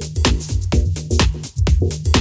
Thank you.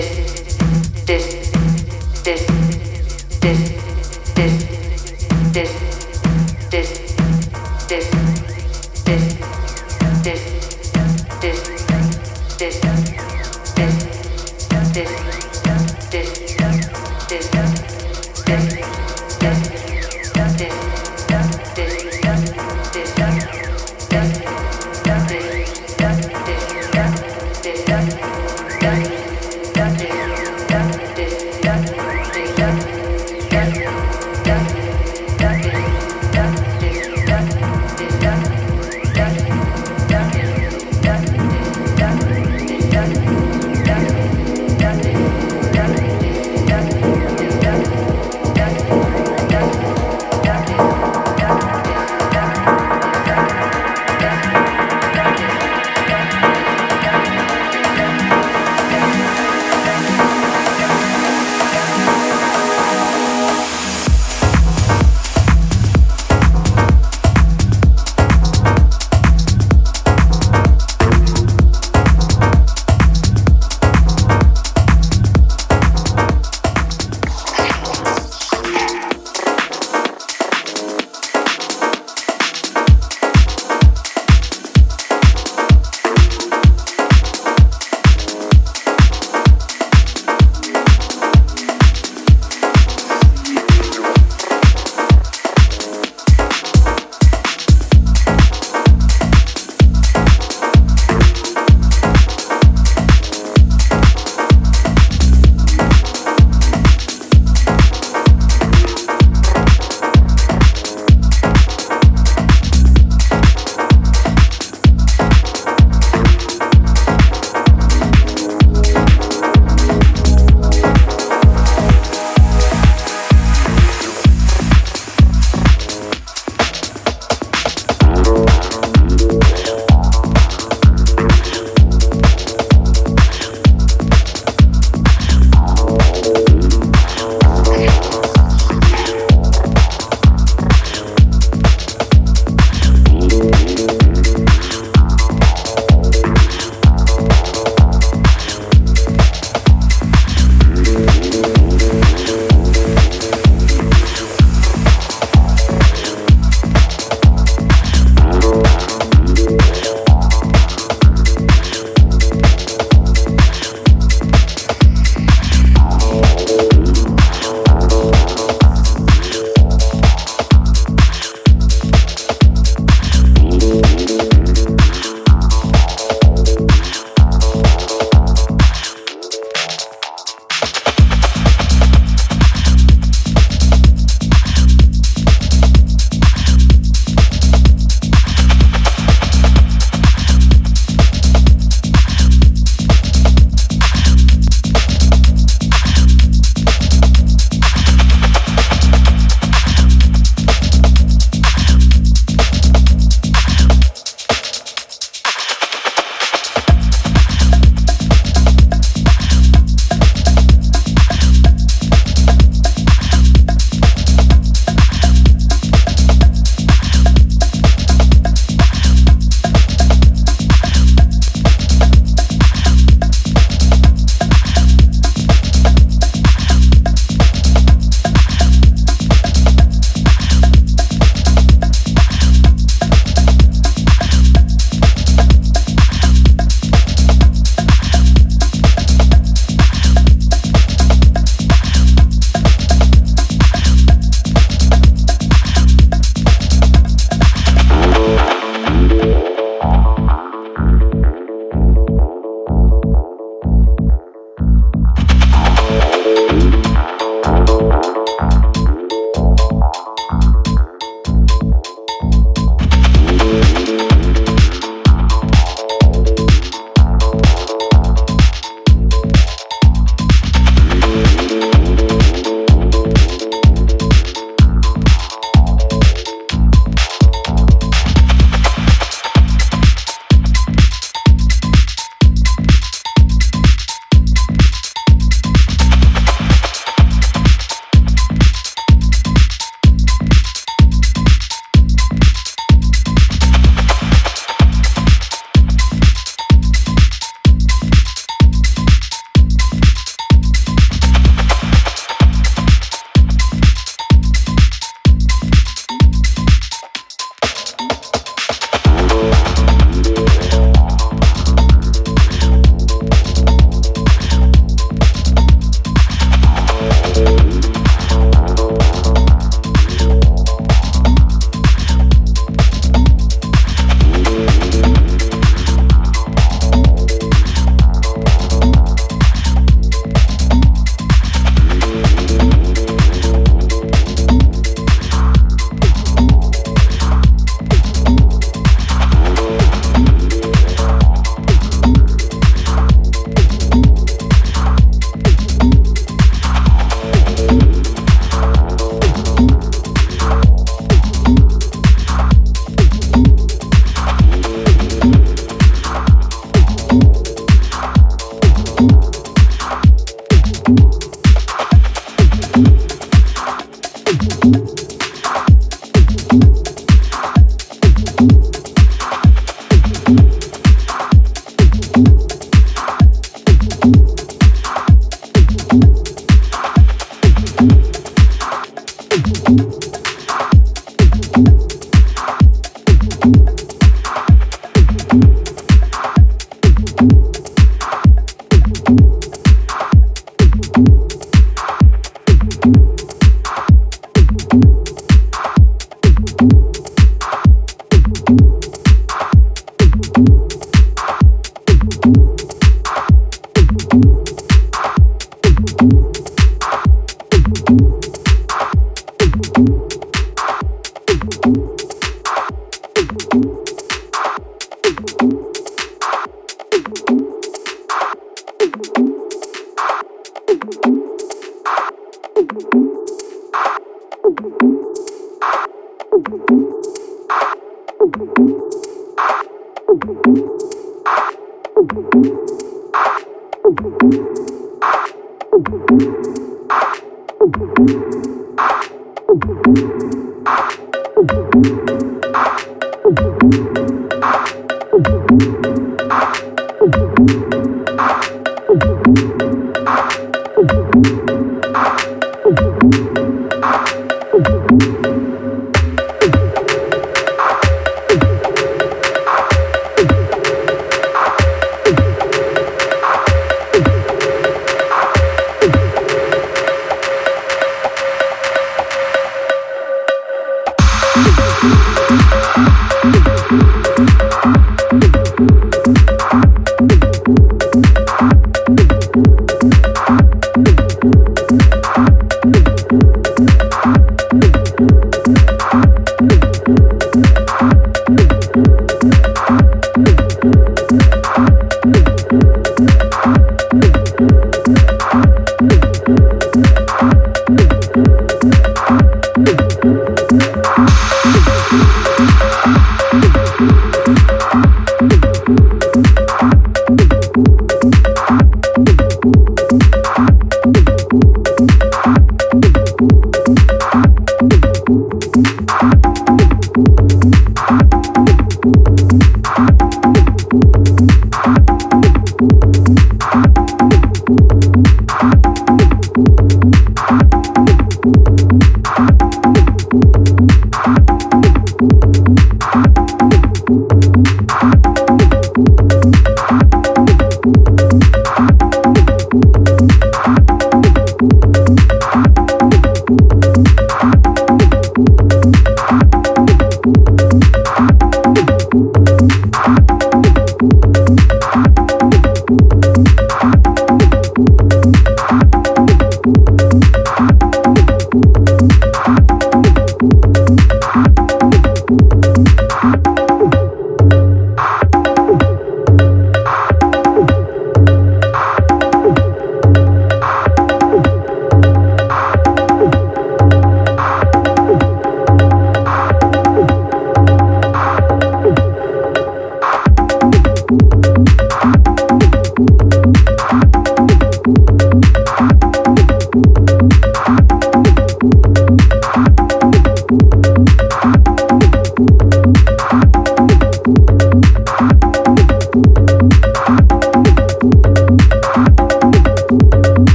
Sánchez.